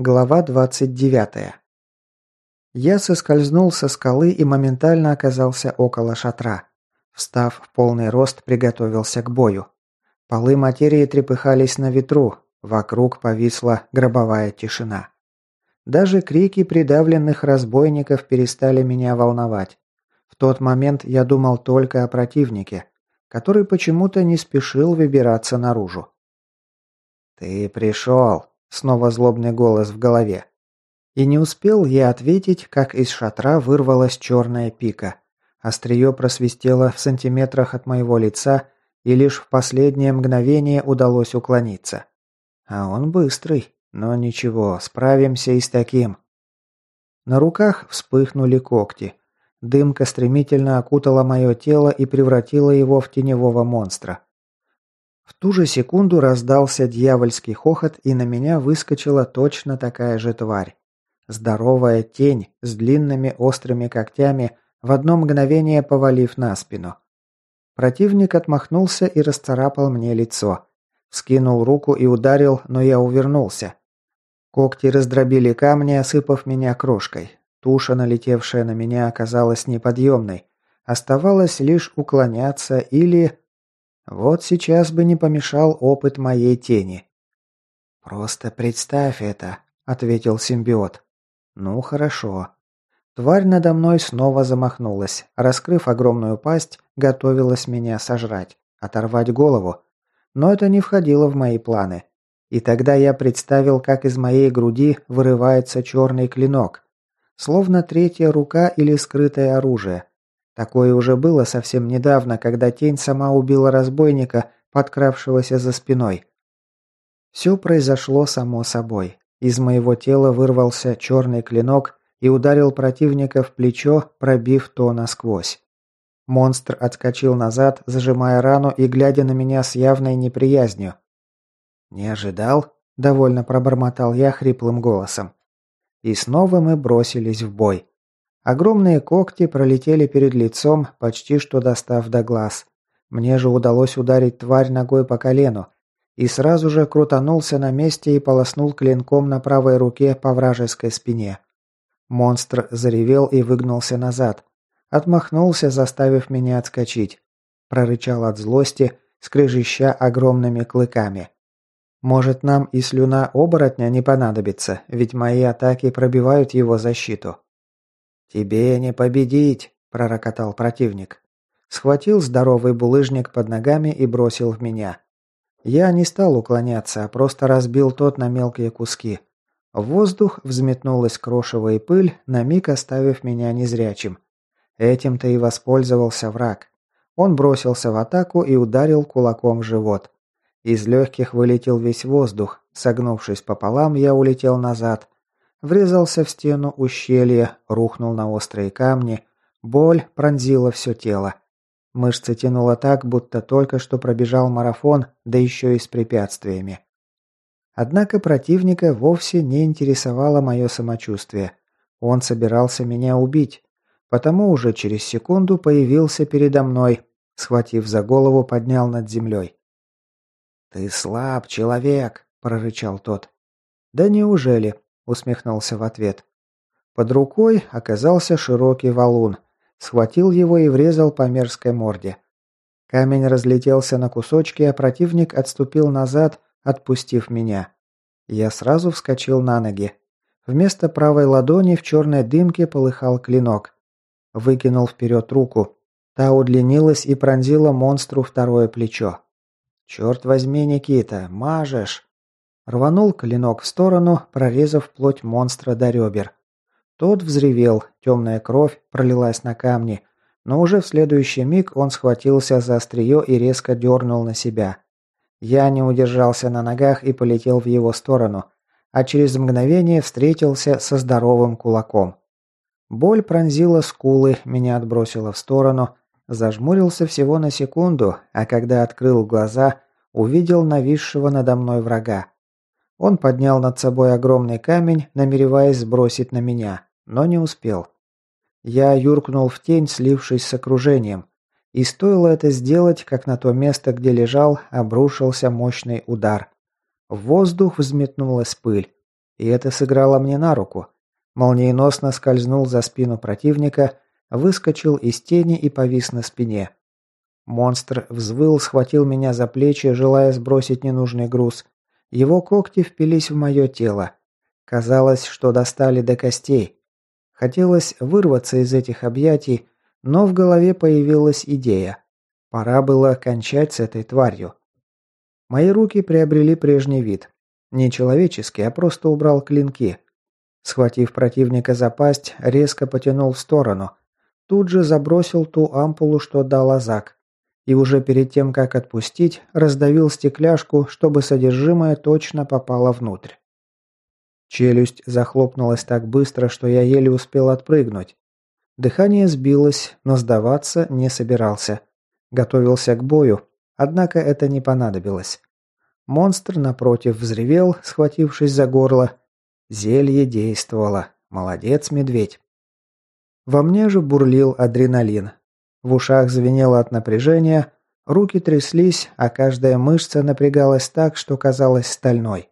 Глава 29. Я соскользнул со скалы и моментально оказался около шатра. Встав в полный рост, приготовился к бою. Полы материи трепыхались на ветру, вокруг повисла гробовая тишина. Даже крики придавленных разбойников перестали меня волновать. В тот момент я думал только о противнике, который почему-то не спешил выбираться наружу. «Ты пришел!» Снова злобный голос в голове. И не успел я ответить, как из шатра вырвалась черная пика. Острие просвистело в сантиметрах от моего лица, и лишь в последнее мгновение удалось уклониться. А он быстрый, но ничего, справимся и с таким. На руках вспыхнули когти. Дымка стремительно окутала мое тело и превратила его в теневого монстра. В ту же секунду раздался дьявольский хохот, и на меня выскочила точно такая же тварь. Здоровая тень с длинными острыми когтями, в одно мгновение повалив на спину. Противник отмахнулся и расцарапал мне лицо. Скинул руку и ударил, но я увернулся. Когти раздробили камни, осыпав меня крошкой. Туша, налетевшая на меня, оказалась неподъемной. Оставалось лишь уклоняться или... Вот сейчас бы не помешал опыт моей тени. «Просто представь это», — ответил симбиот. «Ну, хорошо». Тварь надо мной снова замахнулась. Раскрыв огромную пасть, готовилась меня сожрать, оторвать голову. Но это не входило в мои планы. И тогда я представил, как из моей груди вырывается черный клинок. Словно третья рука или скрытое оружие. Такое уже было совсем недавно, когда тень сама убила разбойника, подкравшегося за спиной. Все произошло само собой. Из моего тела вырвался черный клинок и ударил противника в плечо, пробив то насквозь. Монстр отскочил назад, зажимая рану и глядя на меня с явной неприязнью. «Не ожидал?» – довольно пробормотал я хриплым голосом. И снова мы бросились в бой. Огромные когти пролетели перед лицом, почти что достав до глаз. Мне же удалось ударить тварь ногой по колену. И сразу же крутанулся на месте и полоснул клинком на правой руке по вражеской спине. Монстр заревел и выгнулся назад. Отмахнулся, заставив меня отскочить. Прорычал от злости, скрежеща огромными клыками. Может, нам и слюна оборотня не понадобится, ведь мои атаки пробивают его защиту. «Тебе не победить!» – пророкотал противник. Схватил здоровый булыжник под ногами и бросил в меня. Я не стал уклоняться, а просто разбил тот на мелкие куски. В воздух взметнулась крошево и пыль, на миг оставив меня незрячим. Этим-то и воспользовался враг. Он бросился в атаку и ударил кулаком в живот. Из легких вылетел весь воздух. Согнувшись пополам, я улетел назад. Врезался в стену ущелья, рухнул на острые камни. Боль пронзила все тело. Мышцы тянуло так, будто только что пробежал марафон, да еще и с препятствиями. Однако противника вовсе не интересовало мое самочувствие. Он собирался меня убить. Потому уже через секунду появился передо мной, схватив за голову, поднял над землей. «Ты слаб, человек!» – прорычал тот. «Да неужели?» Усмехнулся в ответ. Под рукой оказался широкий валун. Схватил его и врезал по мерзкой морде. Камень разлетелся на кусочки, а противник отступил назад, отпустив меня. Я сразу вскочил на ноги. Вместо правой ладони в черной дымке полыхал клинок. Выкинул вперед руку. Та удлинилась и пронзила монстру второе плечо. «Черт возьми, Никита, мажешь!» Рванул клинок в сторону, прорезав плоть монстра до ребер. Тот взревел, темная кровь пролилась на камни, но уже в следующий миг он схватился за острие и резко дернул на себя. Я не удержался на ногах и полетел в его сторону, а через мгновение встретился со здоровым кулаком. Боль пронзила скулы, меня отбросило в сторону, зажмурился всего на секунду, а когда открыл глаза, увидел нависшего надо мной врага. Он поднял над собой огромный камень, намереваясь сбросить на меня, но не успел. Я юркнул в тень, слившись с окружением. И стоило это сделать, как на то место, где лежал, обрушился мощный удар. В воздух взметнулась пыль. И это сыграло мне на руку. Молниеносно скользнул за спину противника, выскочил из тени и повис на спине. Монстр взвыл, схватил меня за плечи, желая сбросить ненужный груз. Его когти впились в мое тело. Казалось, что достали до костей. Хотелось вырваться из этих объятий, но в голове появилась идея. Пора было кончать с этой тварью. Мои руки приобрели прежний вид. Не человеческий, а просто убрал клинки. Схватив противника за пасть, резко потянул в сторону. Тут же забросил ту ампулу, что дал Азак и уже перед тем, как отпустить, раздавил стекляшку, чтобы содержимое точно попало внутрь. Челюсть захлопнулась так быстро, что я еле успел отпрыгнуть. Дыхание сбилось, но сдаваться не собирался. Готовился к бою, однако это не понадобилось. Монстр, напротив, взревел, схватившись за горло. Зелье действовало. Молодец, медведь. Во мне же бурлил адреналин. В ушах звенело от напряжения, руки тряслись, а каждая мышца напрягалась так, что казалась стальной.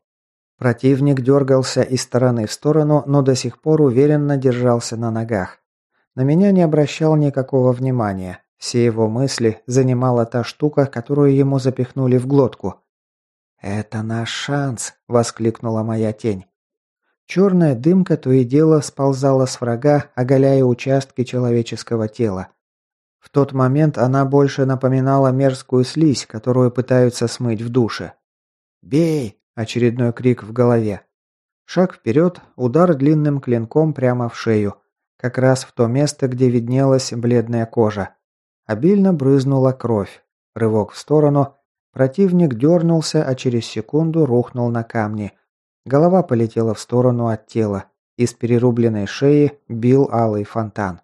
Противник дергался из стороны в сторону, но до сих пор уверенно держался на ногах. На меня не обращал никакого внимания. Все его мысли занимала та штука, которую ему запихнули в глотку. «Это наш шанс!» – воскликнула моя тень. Черная дымка то и дело сползала с врага, оголяя участки человеческого тела. В тот момент она больше напоминала мерзкую слизь, которую пытаются смыть в душе. «Бей!» – очередной крик в голове. Шаг вперед, удар длинным клинком прямо в шею, как раз в то место, где виднелась бледная кожа. Обильно брызнула кровь. Рывок в сторону. Противник дернулся, а через секунду рухнул на камни. Голова полетела в сторону от тела. Из перерубленной шеи бил алый фонтан.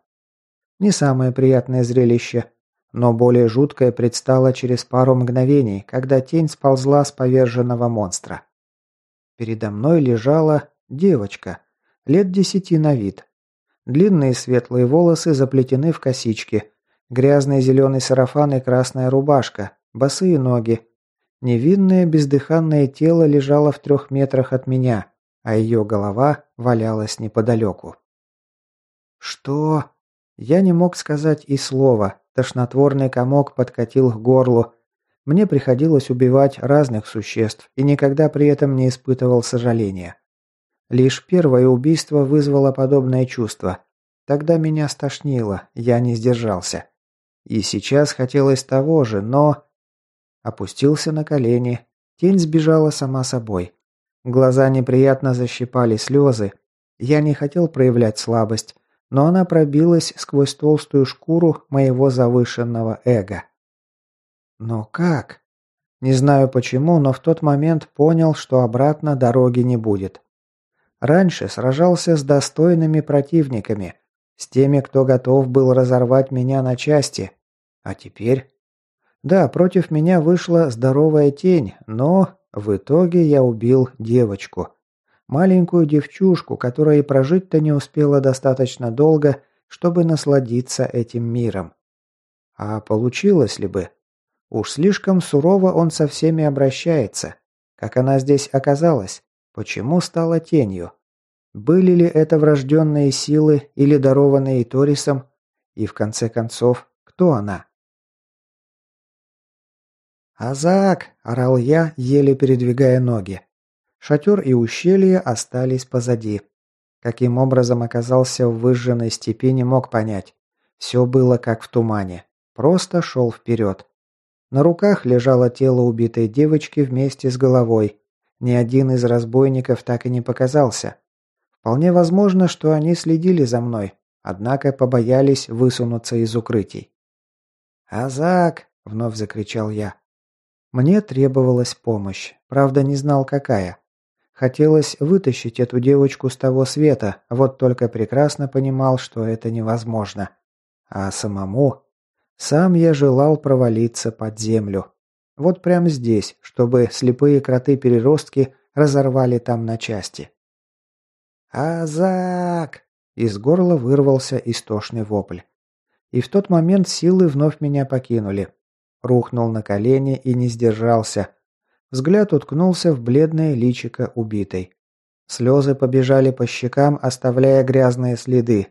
Не самое приятное зрелище, но более жуткое предстало через пару мгновений, когда тень сползла с поверженного монстра. Передо мной лежала девочка, лет десяти на вид. Длинные светлые волосы заплетены в косички, грязный зеленый сарафан и красная рубашка, босые ноги. Невинное бездыханное тело лежало в трех метрах от меня, а ее голова валялась неподалеку. «Что?» Я не мог сказать и слова. Тошнотворный комок подкатил к горлу. Мне приходилось убивать разных существ и никогда при этом не испытывал сожаления. Лишь первое убийство вызвало подобное чувство. Тогда меня стошнило, я не сдержался. И сейчас хотелось того же, но... Опустился на колени. Тень сбежала сама собой. Глаза неприятно защипали слезы. Я не хотел проявлять слабость но она пробилась сквозь толстую шкуру моего завышенного эго. Но как? Не знаю почему, но в тот момент понял, что обратно дороги не будет. Раньше сражался с достойными противниками, с теми, кто готов был разорвать меня на части. А теперь? Да, против меня вышла здоровая тень, но в итоге я убил девочку. Маленькую девчушку, которая прожить-то не успела достаточно долго, чтобы насладиться этим миром. А получилось ли бы? Уж слишком сурово он со всеми обращается. Как она здесь оказалась? Почему стала тенью? Были ли это врожденные силы или дарованные Торисом? И в конце концов, кто она? «Азак!» – орал я, еле передвигая ноги. Шатер и ущелье остались позади. Каким образом оказался в выжженной степи, не мог понять. Все было как в тумане. Просто шел вперед. На руках лежало тело убитой девочки вместе с головой. Ни один из разбойников так и не показался. Вполне возможно, что они следили за мной, однако побоялись высунуться из укрытий. «Азак!» – вновь закричал я. Мне требовалась помощь, правда не знал какая. Хотелось вытащить эту девочку с того света, вот только прекрасно понимал, что это невозможно. А самому... Сам я желал провалиться под землю. Вот прямо здесь, чтобы слепые кроты-переростки разорвали там на части. «Азак!» Из горла вырвался истошный вопль. И в тот момент силы вновь меня покинули. Рухнул на колени и не сдержался. Взгляд уткнулся в бледное личико убитой. Слезы побежали по щекам, оставляя грязные следы.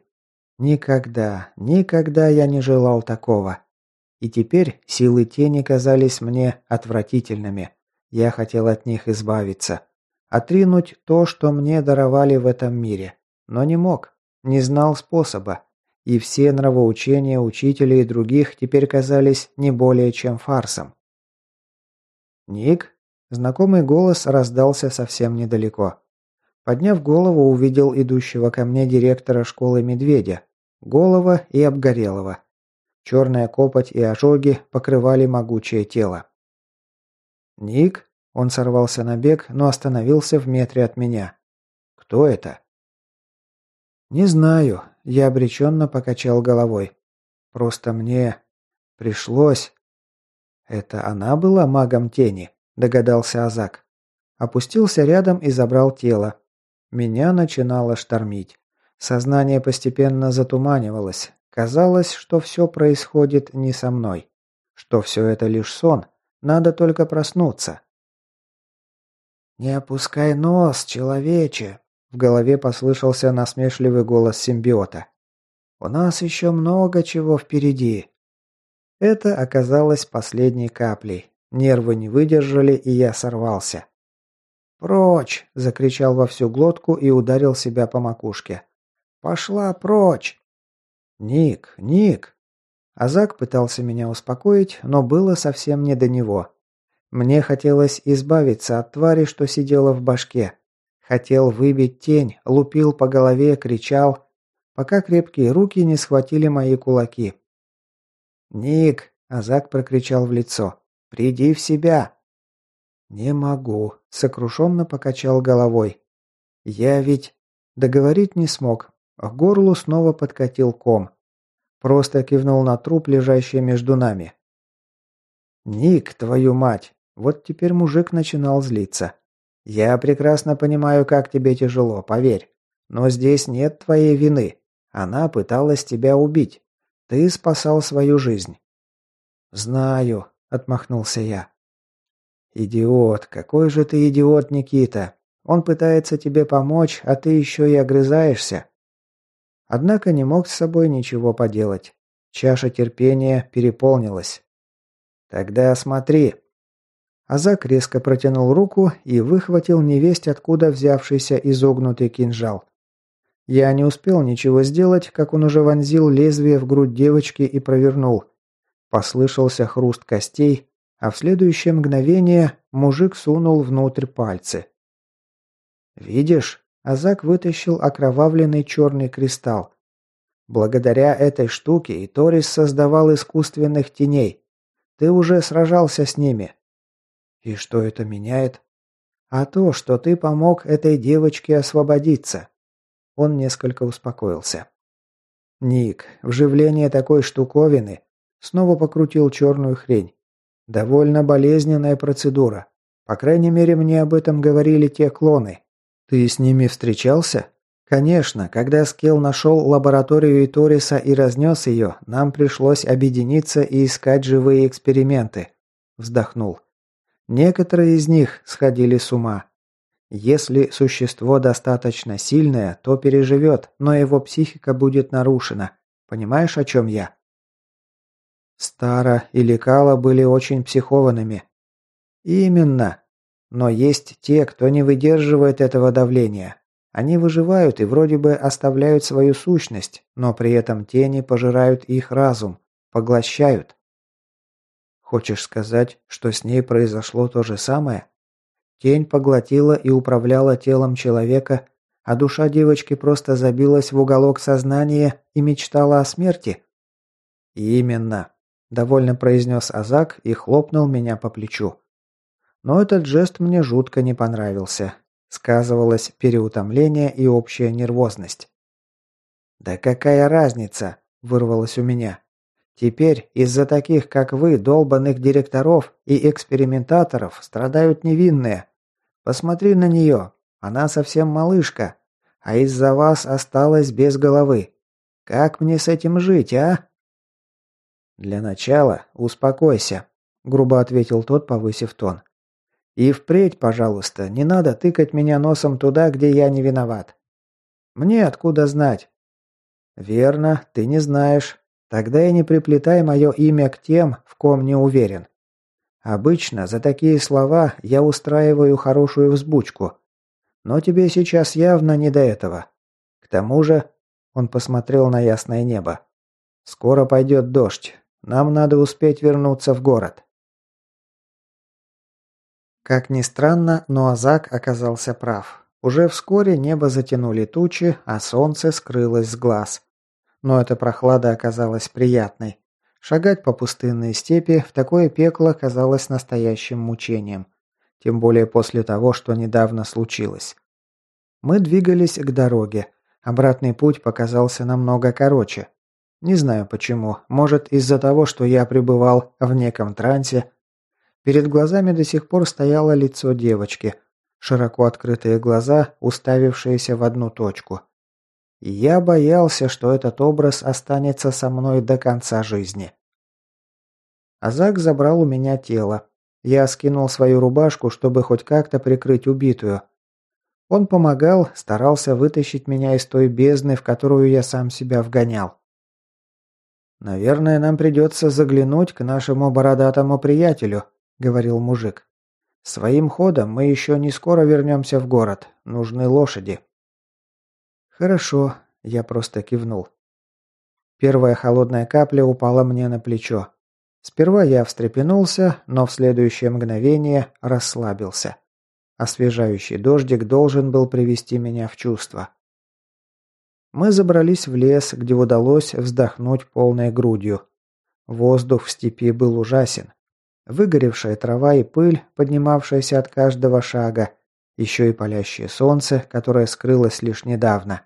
Никогда, никогда я не желал такого. И теперь силы тени казались мне отвратительными. Я хотел от них избавиться. Отринуть то, что мне даровали в этом мире. Но не мог. Не знал способа. И все нравоучения учителей и других теперь казались не более чем фарсом. «Ник?» Знакомый голос раздался совсем недалеко. Подняв голову, увидел идущего ко мне директора школы Медведя. Голова и Обгорелого. Черная копоть и ожоги покрывали могучее тело. «Ник?» Он сорвался на бег, но остановился в метре от меня. «Кто это?» «Не знаю», – я обреченно покачал головой. «Просто мне пришлось...» «Это она была магом тени?» – догадался Азак. Опустился рядом и забрал тело. Меня начинало штормить. Сознание постепенно затуманивалось. Казалось, что все происходит не со мной. Что все это лишь сон. Надо только проснуться. «Не опускай нос, человече!» В голове послышался насмешливый голос симбиота. «У нас еще много чего впереди». Это оказалось последней каплей. Нервы не выдержали, и я сорвался. «Прочь!» – закричал во всю глотку и ударил себя по макушке. «Пошла прочь!» «Ник! Ник!» Азак пытался меня успокоить, но было совсем не до него. Мне хотелось избавиться от твари, что сидела в башке. Хотел выбить тень, лупил по голове, кричал, пока крепкие руки не схватили мои кулаки. «Ник!» – Азак прокричал в лицо. «Приди в себя!» «Не могу», – сокрушенно покачал головой. «Я ведь...» Договорить не смог. К горлу снова подкатил ком. Просто кивнул на труп, лежащий между нами. «Ник, твою мать!» Вот теперь мужик начинал злиться. «Я прекрасно понимаю, как тебе тяжело, поверь. Но здесь нет твоей вины. Она пыталась тебя убить. Ты спасал свою жизнь». «Знаю», — отмахнулся я. «Идиот, какой же ты идиот, Никита. Он пытается тебе помочь, а ты еще и огрызаешься». Однако не мог с собой ничего поделать. Чаша терпения переполнилась. «Тогда смотри». Азак резко протянул руку и выхватил невесть, откуда взявшийся изогнутый кинжал. Я не успел ничего сделать, как он уже вонзил лезвие в грудь девочки и провернул. Послышался хруст костей, а в следующее мгновение мужик сунул внутрь пальцы. «Видишь?» – Азак вытащил окровавленный черный кристалл. «Благодаря этой штуке и Торис создавал искусственных теней. Ты уже сражался с ними». «И что это меняет?» «А то, что ты помог этой девочке освободиться». Он несколько успокоился. «Ник, вживление такой штуковины...» Снова покрутил черную хрень. Довольно болезненная процедура. По крайней мере, мне об этом говорили те клоны. Ты с ними встречался? Конечно, когда Скилл нашел лабораторию Иториса и разнес ее, нам пришлось объединиться и искать живые эксперименты. Вздохнул. Некоторые из них сходили с ума. Если существо достаточно сильное, то переживет, но его психика будет нарушена. Понимаешь, о чем я? Стара и Лекала были очень психованными. Именно. Но есть те, кто не выдерживает этого давления. Они выживают и вроде бы оставляют свою сущность, но при этом тени пожирают их разум, поглощают. Хочешь сказать, что с ней произошло то же самое? Тень поглотила и управляла телом человека, а душа девочки просто забилась в уголок сознания и мечтала о смерти? Именно довольно произнес Азак и хлопнул меня по плечу. Но этот жест мне жутко не понравился. Сказывалось переутомление и общая нервозность. «Да какая разница?» – вырвалось у меня. «Теперь из-за таких, как вы, долбанных директоров и экспериментаторов, страдают невинные. Посмотри на нее. Она совсем малышка. А из-за вас осталась без головы. Как мне с этим жить, а?» «Для начала успокойся», – грубо ответил тот, повысив тон. И впредь, пожалуйста, не надо тыкать меня носом туда, где я не виноват. Мне откуда знать? Верно, ты не знаешь. Тогда и не приплетай мое имя к тем, в ком не уверен. Обычно за такие слова я устраиваю хорошую взбучку. Но тебе сейчас явно не до этого. К тому же, он посмотрел на ясное небо. Скоро пойдет дождь. Нам надо успеть вернуться в город. Как ни странно, но Азак оказался прав. Уже вскоре небо затянули тучи, а солнце скрылось с глаз. Но эта прохлада оказалась приятной. Шагать по пустынной степи в такое пекло казалось настоящим мучением. Тем более после того, что недавно случилось. Мы двигались к дороге. Обратный путь показался намного короче. Не знаю почему. Может, из-за того, что я пребывал в неком трансе. Перед глазами до сих пор стояло лицо девочки. Широко открытые глаза, уставившиеся в одну точку. Я боялся, что этот образ останется со мной до конца жизни. Азак забрал у меня тело. Я скинул свою рубашку, чтобы хоть как-то прикрыть убитую. Он помогал, старался вытащить меня из той бездны, в которую я сам себя вгонял. «Наверное, нам придется заглянуть к нашему бородатому приятелю», — говорил мужик. «Своим ходом мы еще не скоро вернемся в город. Нужны лошади». «Хорошо», – я просто кивнул. Первая холодная капля упала мне на плечо. Сперва я встрепенулся, но в следующее мгновение расслабился. Освежающий дождик должен был привести меня в чувство. Мы забрались в лес, где удалось вздохнуть полной грудью. Воздух в степи был ужасен. Выгоревшая трава и пыль, поднимавшаяся от каждого шага, еще и палящее солнце, которое скрылось лишь недавно.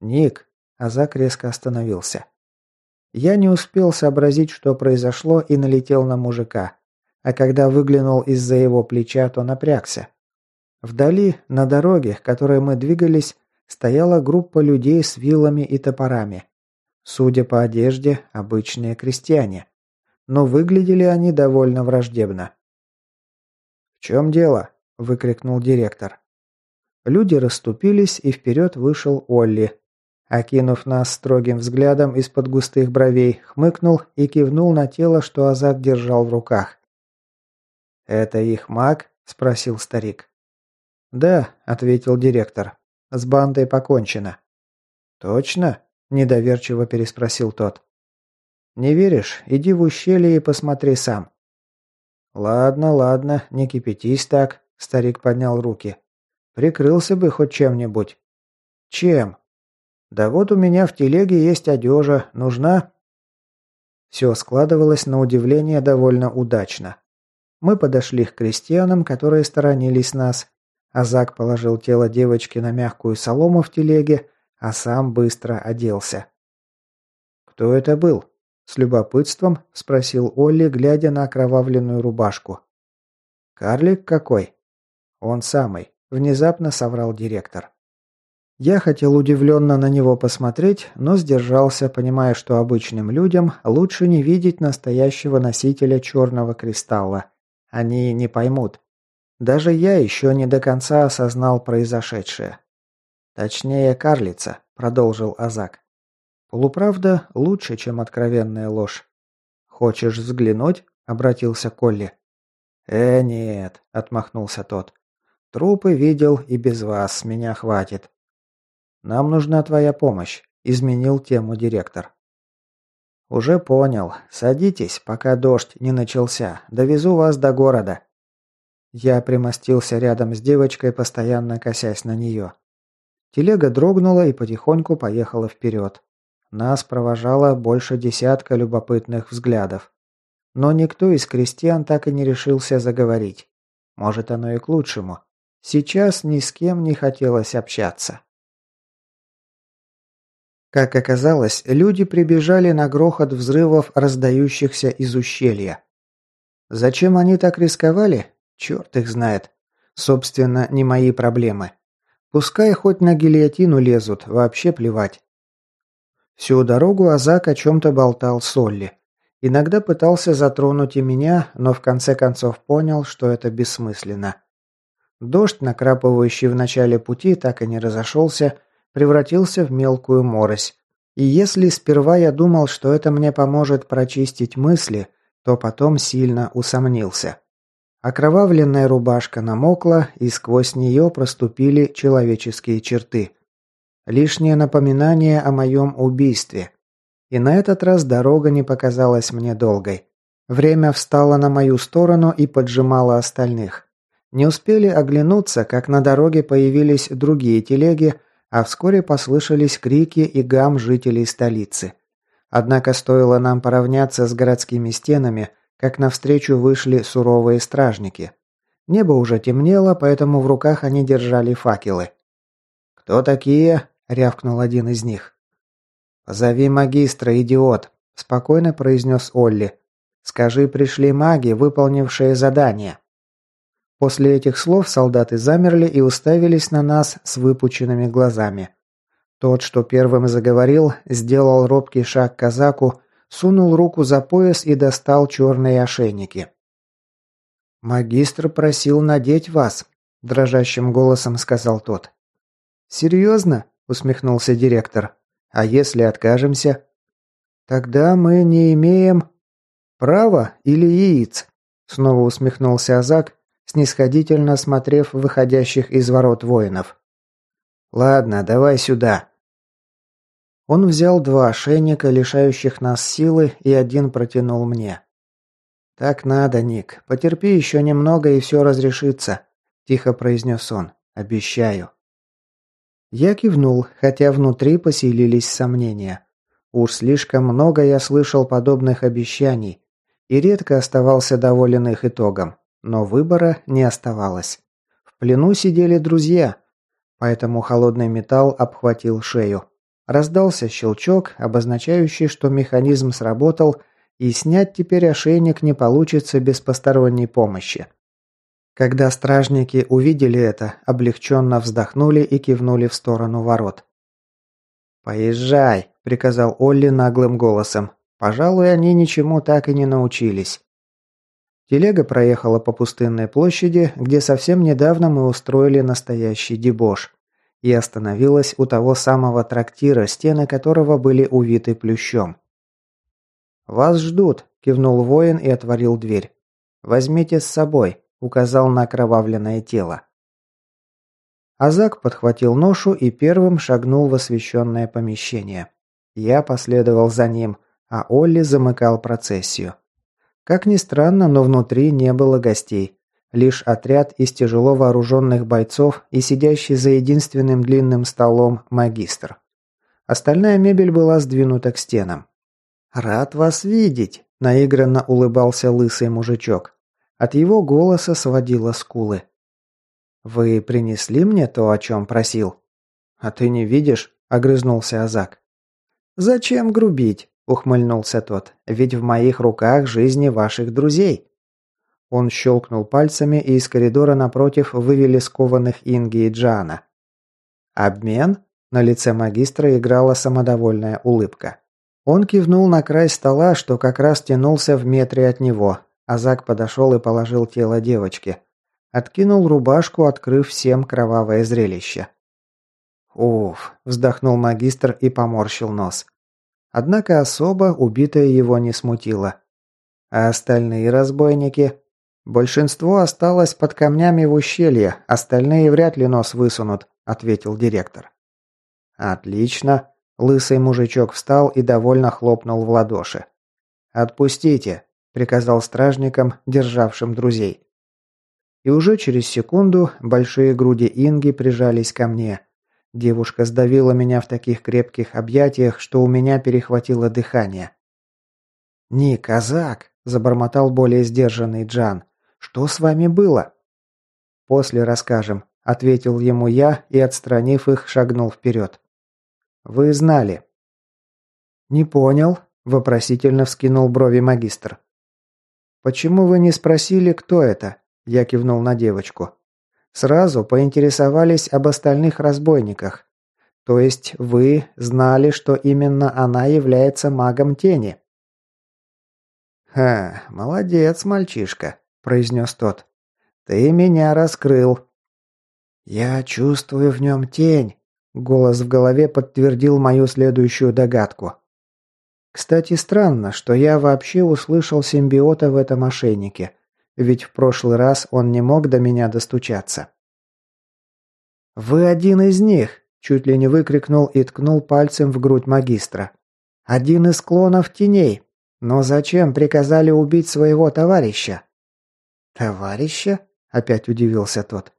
«Ник!» – Азак резко остановился. Я не успел сообразить, что произошло, и налетел на мужика. А когда выглянул из-за его плеча, то напрягся. Вдали, на дороге, которой мы двигались, стояла группа людей с вилами и топорами. Судя по одежде, обычные крестьяне. Но выглядели они довольно враждебно. «В чем дело?» – выкрикнул директор. Люди расступились, и вперед вышел Олли, Окинув нас строгим взглядом из-под густых бровей, хмыкнул и кивнул на тело, что Азат держал в руках. «Это их маг?» – спросил старик. «Да», – ответил директор. «С бандой покончено». «Точно?» – недоверчиво переспросил тот. «Не веришь? Иди в ущелье и посмотри сам». «Ладно, ладно, не кипятись так», – старик поднял руки. «Прикрылся бы хоть чем-нибудь». «Чем?» Да вот у меня в телеге есть одежа. Нужна?» Все складывалось на удивление довольно удачно. Мы подошли к крестьянам, которые сторонились нас. Азак положил тело девочки на мягкую солому в телеге, а сам быстро оделся. «Кто это был?» – с любопытством спросил Олли, глядя на окровавленную рубашку. «Карлик какой?» «Он самый», – внезапно соврал директор. Я хотел удивленно на него посмотреть, но сдержался, понимая, что обычным людям лучше не видеть настоящего носителя черного кристалла. Они не поймут. Даже я еще не до конца осознал произошедшее. «Точнее, карлица», — продолжил Азак. «Полуправда лучше, чем откровенная ложь». «Хочешь взглянуть?» — обратился Колли. «Э, нет», — отмахнулся тот. «Трупы видел и без вас, меня хватит. «Нам нужна твоя помощь», – изменил тему директор. «Уже понял. Садитесь, пока дождь не начался. Довезу вас до города». Я примостился рядом с девочкой, постоянно косясь на нее. Телега дрогнула и потихоньку поехала вперед. Нас провожало больше десятка любопытных взглядов. Но никто из крестьян так и не решился заговорить. Может, оно и к лучшему. Сейчас ни с кем не хотелось общаться. Как оказалось, люди прибежали на грохот взрывов, раздающихся из ущелья. Зачем они так рисковали? Черт их знает. Собственно, не мои проблемы. Пускай хоть на гильотину лезут, вообще плевать. Всю дорогу Азак о чем-то болтал с Олли. Иногда пытался затронуть и меня, но в конце концов понял, что это бессмысленно. Дождь, накрапывающий в начале пути, так и не разошелся, превратился в мелкую морось. И если сперва я думал, что это мне поможет прочистить мысли, то потом сильно усомнился. Окровавленная рубашка намокла, и сквозь нее проступили человеческие черты. Лишнее напоминание о моем убийстве. И на этот раз дорога не показалась мне долгой. Время встало на мою сторону и поджимало остальных. Не успели оглянуться, как на дороге появились другие телеги, а вскоре послышались крики и гам жителей столицы. Однако стоило нам поравняться с городскими стенами, как навстречу вышли суровые стражники. Небо уже темнело, поэтому в руках они держали факелы. «Кто такие?» – рявкнул один из них. «Позови магистра, идиот», – спокойно произнес Олли. «Скажи, пришли маги, выполнившие задание». После этих слов солдаты замерли и уставились на нас с выпученными глазами. Тот, что первым заговорил, сделал робкий шаг к казаку, сунул руку за пояс и достал черные ошейники. «Магистр просил надеть вас», – дрожащим голосом сказал тот. «Серьезно?» – усмехнулся директор. «А если откажемся?» «Тогда мы не имеем...» «Права или яиц?» – снова усмехнулся Азак, снисходительно смотрев выходящих из ворот воинов. «Ладно, давай сюда». Он взял два ошейника, лишающих нас силы, и один протянул мне. «Так надо, Ник. Потерпи еще немного, и все разрешится», – тихо произнес он. «Обещаю». Я кивнул, хотя внутри поселились сомнения. Уж слишком много я слышал подобных обещаний, и редко оставался доволен их итогом. Но выбора не оставалось. В плену сидели друзья, поэтому холодный металл обхватил шею. Раздался щелчок, обозначающий, что механизм сработал, и снять теперь ошейник не получится без посторонней помощи. Когда стражники увидели это, облегченно вздохнули и кивнули в сторону ворот. «Поезжай», – приказал Олли наглым голосом. «Пожалуй, они ничему так и не научились». Телега проехала по пустынной площади, где совсем недавно мы устроили настоящий дебош, и остановилась у того самого трактира, стены которого были увиты плющом. «Вас ждут», – кивнул воин и отворил дверь. «Возьмите с собой», – указал на окровавленное тело. Азак подхватил ношу и первым шагнул в освещенное помещение. Я последовал за ним, а Олли замыкал процессию. Как ни странно, но внутри не было гостей. Лишь отряд из тяжело вооруженных бойцов и сидящий за единственным длинным столом магистр. Остальная мебель была сдвинута к стенам. «Рад вас видеть», – наигранно улыбался лысый мужичок. От его голоса сводило скулы. «Вы принесли мне то, о чем просил?» «А ты не видишь?» – огрызнулся Азак. «Зачем грубить? – ухмыльнулся тот. «Ведь в моих руках жизни ваших друзей». Он щелкнул пальцами, и из коридора напротив вывели скованных Инги и Джана. «Обмен?» – на лице магистра играла самодовольная улыбка. Он кивнул на край стола, что как раз тянулся в метре от него. Азак подошел и положил тело девочки. Откинул рубашку, открыв всем кровавое зрелище. «Уф!» – вздохнул магистр и поморщил нос. Однако особо убитая его не смутила. А остальные разбойники? Большинство осталось под камнями в ущелье, остальные вряд ли нос высунут, ответил директор. Отлично. Лысый мужичок встал и довольно хлопнул в ладоши. «Отпустите», – приказал стражникам, державшим друзей. И уже через секунду большие груди Инги прижались ко мне, Девушка сдавила меня в таких крепких объятиях, что у меня перехватило дыхание. «Не, казак!» – забормотал более сдержанный Джан. «Что с вами было?» «После расскажем», – ответил ему я и, отстранив их, шагнул вперед. «Вы знали». «Не понял», – вопросительно вскинул брови магистр. «Почему вы не спросили, кто это?» – я кивнул на девочку. Сразу поинтересовались об остальных разбойниках. То есть вы знали, что именно она является магом тени? «Ха, молодец, мальчишка», – произнес тот. «Ты меня раскрыл». «Я чувствую в нем тень», – голос в голове подтвердил мою следующую догадку. Кстати, странно, что я вообще услышал симбиота в этом ошейнике, ведь в прошлый раз он не мог до меня достучаться. «Вы один из них!» – чуть ли не выкрикнул и ткнул пальцем в грудь магистра. «Один из клонов теней, но зачем приказали убить своего товарища?» «Товарища?» – опять удивился тот.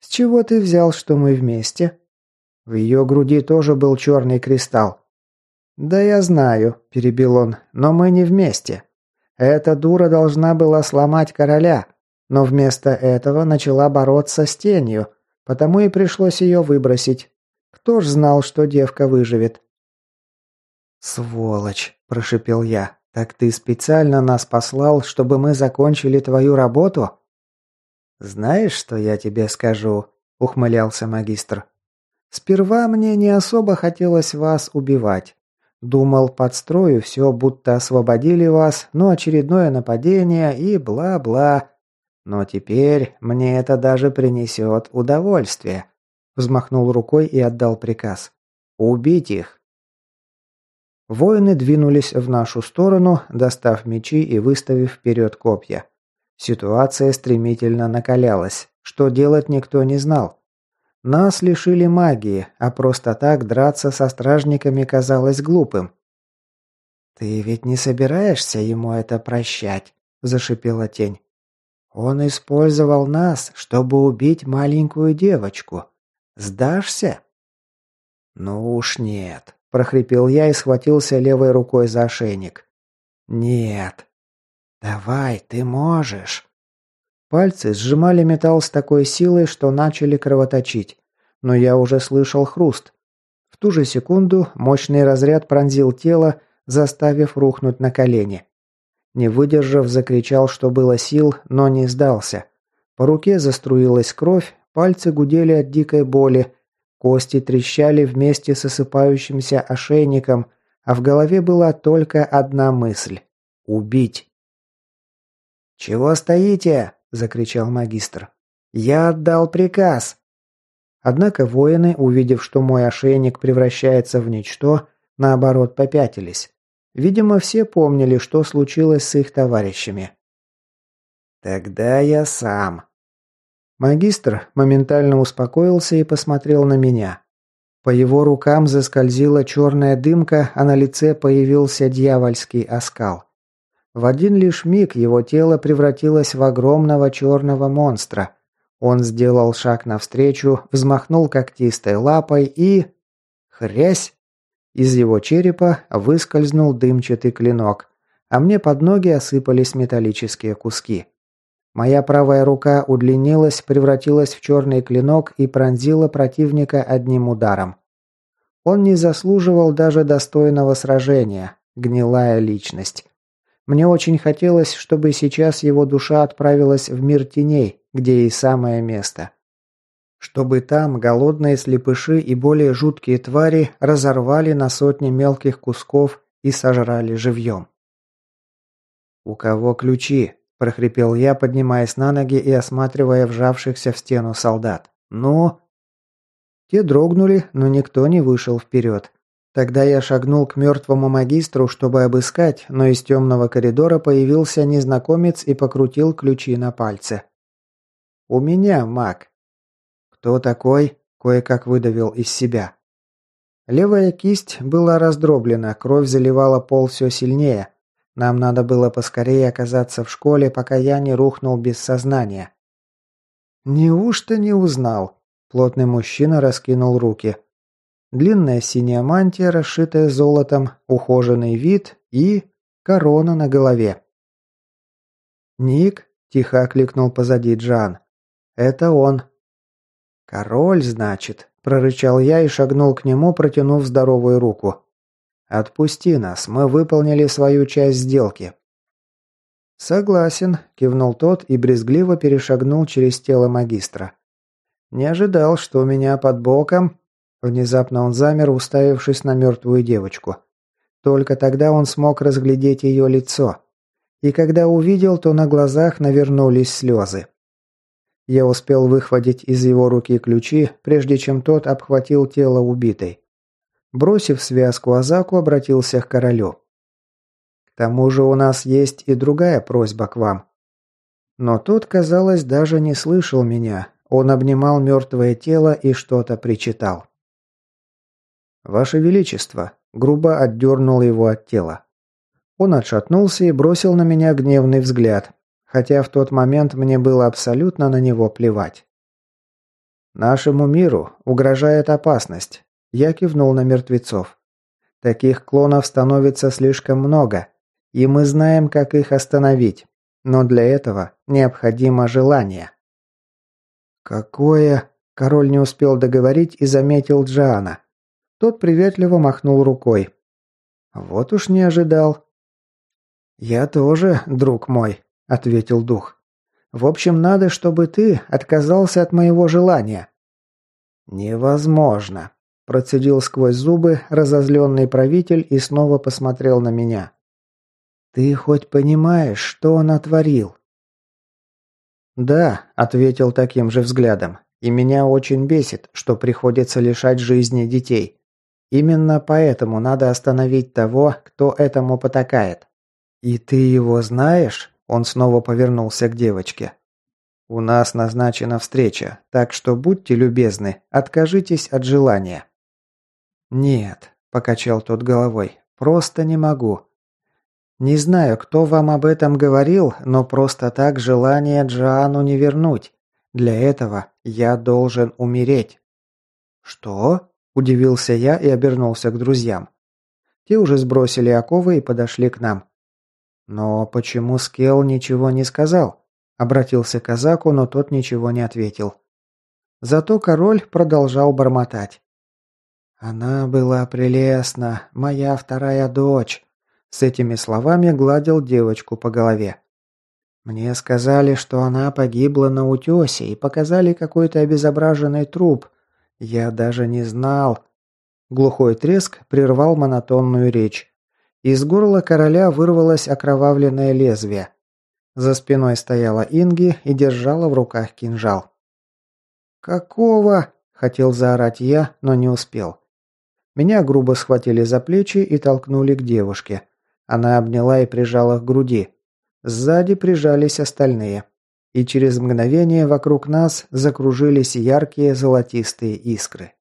«С чего ты взял, что мы вместе?» В ее груди тоже был черный кристалл. «Да я знаю», – перебил он, – «но мы не вместе. Эта дура должна была сломать короля, но вместо этого начала бороться с тенью, потому и пришлось ее выбросить. Кто ж знал, что девка выживет?» «Сволочь!» – прошипел я. «Так ты специально нас послал, чтобы мы закончили твою работу?» «Знаешь, что я тебе скажу?» – ухмылялся магистр. «Сперва мне не особо хотелось вас убивать. Думал, подстрою все, будто освободили вас, но очередное нападение и бла-бла. Но теперь мне это даже принесет удовольствие». Взмахнул рукой и отдал приказ. «Убить их!» Воины двинулись в нашу сторону, достав мечи и выставив вперед копья. Ситуация стремительно накалялась. Что делать никто не знал. Нас лишили магии, а просто так драться со стражниками казалось глупым. «Ты ведь не собираешься ему это прощать?» – зашипела тень. «Он использовал нас, чтобы убить маленькую девочку. Сдашься?» «Ну уж нет прохрипел я и схватился левой рукой за ошейник. Нет. Давай, ты можешь. Пальцы сжимали металл с такой силой, что начали кровоточить, но я уже слышал хруст. В ту же секунду мощный разряд пронзил тело, заставив рухнуть на колени. Не выдержав, закричал, что было сил, но не сдался. По руке заструилась кровь, пальцы гудели от дикой боли, Кости трещали вместе с осыпающимся ошейником, а в голове была только одна мысль – убить. «Чего стоите?» – закричал магистр. «Я отдал приказ!» Однако воины, увидев, что мой ошейник превращается в ничто, наоборот попятились. Видимо, все помнили, что случилось с их товарищами. «Тогда я сам», Магистр моментально успокоился и посмотрел на меня. По его рукам заскользила черная дымка, а на лице появился дьявольский оскал. В один лишь миг его тело превратилось в огромного черного монстра. Он сделал шаг навстречу, взмахнул когтистой лапой и... Хрясь! Из его черепа выскользнул дымчатый клинок, а мне под ноги осыпались металлические куски. Моя правая рука удлинилась, превратилась в черный клинок и пронзила противника одним ударом. Он не заслуживал даже достойного сражения, гнилая личность. Мне очень хотелось, чтобы сейчас его душа отправилась в мир теней, где и самое место. Чтобы там голодные слепыши и более жуткие твари разорвали на сотни мелких кусков и сожрали живьем. «У кого ключи?» – прохрипел я, поднимаясь на ноги и осматривая вжавшихся в стену солдат. «Ну?» Те дрогнули, но никто не вышел вперед. Тогда я шагнул к мертвому магистру, чтобы обыскать, но из темного коридора появился незнакомец и покрутил ключи на пальце. «У меня маг». «Кто такой?» – кое-как выдавил из себя. Левая кисть была раздроблена, кровь заливала пол все сильнее – нам надо было поскорее оказаться в школе, пока я не рухнул без сознания. Неужто не узнал? Плотный мужчина раскинул руки. Длинная синяя мантия, расшитая золотом, ухоженный вид и... корона на голове. «Ник?» – тихо окликнул позади Джан. «Это он». «Король, значит», – прорычал я и шагнул к нему, протянув здоровую руку. «Отпусти нас, мы выполнили свою часть сделки». «Согласен», – кивнул тот и брезгливо перешагнул через тело магистра. «Не ожидал, что у меня под боком...» Внезапно он замер, уставившись на мертвую девочку. Только тогда он смог разглядеть ее лицо. И когда увидел, то на глазах навернулись слезы. Я успел выхватить из его руки ключи, прежде чем тот обхватил тело убитой. Бросив связку Азаку, обратился к королю. «К тому же у нас есть и другая просьба к вам». Но тот, казалось, даже не слышал меня. Он обнимал мертвое тело и что-то причитал. «Ваше Величество!» – грубо отдернул его от тела. Он отшатнулся и бросил на меня гневный взгляд, хотя в тот момент мне было абсолютно на него плевать. «Нашему миру угрожает опасность», – я кивнул на мертвецов. «Таких клонов становится слишком много, и мы знаем, как их остановить, но для этого необходимо желание». «Какое?» – король не успел договорить и заметил Джоана. Тот приветливо махнул рукой. «Вот уж не ожидал». «Я тоже, друг мой», – ответил дух. «В общем, надо, чтобы ты отказался от моего желания». «Невозможно», – процедил сквозь зубы разозленный правитель и снова посмотрел на меня. «Ты хоть понимаешь, что он отворил?» «Да», – ответил таким же взглядом. «И меня очень бесит, что приходится лишать жизни детей. Именно поэтому надо остановить того, кто этому потакает. «И ты его знаешь?» Он снова повернулся к девочке. «У нас назначена встреча, так что будьте любезны, откажитесь от желания». «Нет», – покачал тот головой, – «просто не могу. Не знаю, кто вам об этом говорил, но просто так желание Джоанну не вернуть. Для этого я должен умереть». «Что?» – удивился я и обернулся к друзьям. Те уже сбросили оковы и подошли к нам. «Но почему Скелл ничего не сказал?» Обратился к казаку, но тот ничего не ответил. Зато король продолжал бормотать. «Она была прелестна, моя вторая дочь», с этими словами гладил девочку по голове. «Мне сказали, что она погибла на утесе и показали какой-то обезображенный труп. Я даже не знал». Глухой треск прервал монотонную речь. Из горла короля вырвалось окровавленное лезвие. За спиной стояла Инги и держала в руках кинжал. «Какого?» – хотел заорать я, но не успел. Меня грубо схватили за плечи и толкнули к девушке. Она обняла и прижала к груди. Сзади прижались остальные. И через мгновение вокруг нас закружились яркие золотистые искры.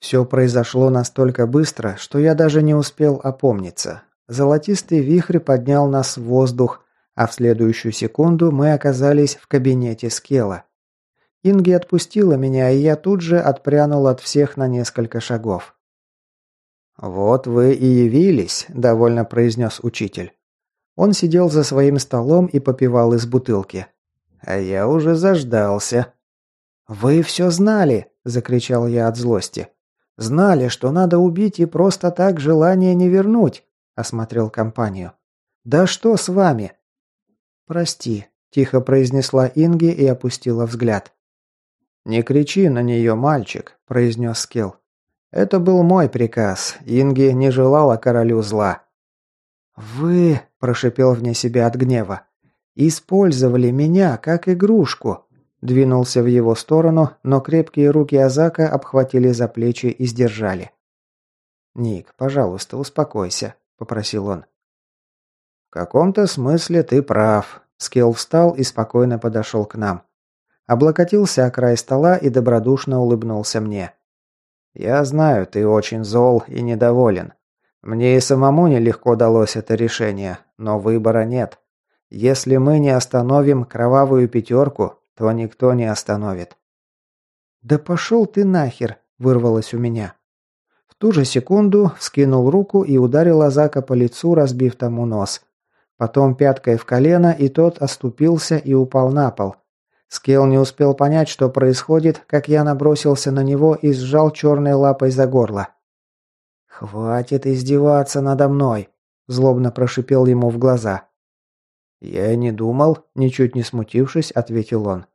Все произошло настолько быстро, что я даже не успел опомниться. Золотистый вихрь поднял нас в воздух, а в следующую секунду мы оказались в кабинете Скела. Инги отпустила меня, и я тут же отпрянул от всех на несколько шагов. «Вот вы и явились», – довольно произнес учитель. Он сидел за своим столом и попивал из бутылки. «А я уже заждался». «Вы все знали!» – закричал я от злости. Знали, что надо убить и просто так желание не вернуть», – осмотрел компанию. «Да что с вами?» «Прости», – тихо произнесла Инги и опустила взгляд. «Не кричи на нее, мальчик», – произнес Скелл. «Это был мой приказ. Инги не желала королю зла». «Вы», – прошипел вне себя от гнева, – «использовали меня как игрушку. Двинулся в его сторону, но крепкие руки Азака обхватили за плечи и сдержали. «Ник, пожалуйста, успокойся», – попросил он. «В каком-то смысле ты прав». Скилл встал и спокойно подошел к нам. Облокотился о край стола и добродушно улыбнулся мне. «Я знаю, ты очень зол и недоволен. Мне и самому нелегко далось это решение, но выбора нет. Если мы не остановим кровавую пятерку, то никто не остановит. «Да пошел ты нахер!» – вырвалось у меня. В ту же секунду вскинул руку и ударил Азака по лицу, разбив тому нос. Потом пяткой в колено, и тот оступился и упал на пол. Скелл не успел понять, что происходит, как я набросился на него и сжал черной лапой за горло. «Хватит издеваться надо мной!» – злобно прошипел ему в глаза. «Я не думал», – ничуть не смутившись, ответил он.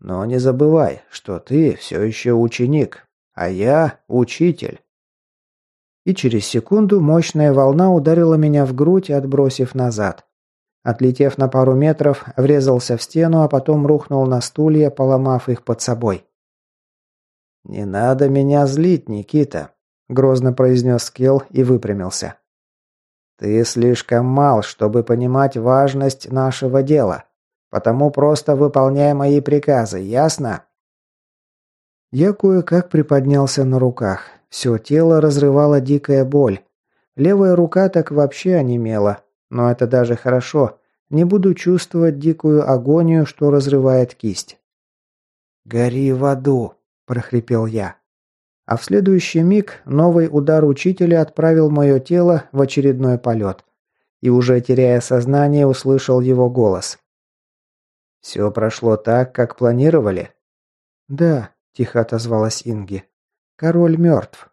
«Но не забывай, что ты все еще ученик, а я учитель». И через секунду мощная волна ударила меня в грудь, отбросив назад. Отлетев на пару метров, врезался в стену, а потом рухнул на стулья, поломав их под собой. «Не надо меня злить, Никита», – грозно произнес Скелл и выпрямился. «Ты слишком мал, чтобы понимать важность нашего дела, потому просто выполняй мои приказы, ясно?» Я кое-как приподнялся на руках. Все тело разрывала дикая боль. Левая рука так вообще онемела, но это даже хорошо. Не буду чувствовать дикую агонию, что разрывает кисть. «Гори в аду!» – прохрипел я. А в следующий миг новый удар учителя отправил мое тело в очередной полет. И уже теряя сознание, услышал его голос. «Все прошло так, как планировали?» «Да», – тихо отозвалась Инги. «Король мертв».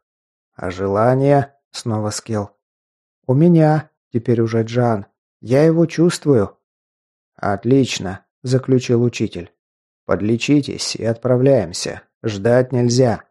«А желание?» – снова Скел. «У меня», – теперь уже Джан. «Я его чувствую». «Отлично», – заключил учитель. «Подлечитесь и отправляемся. Ждать нельзя».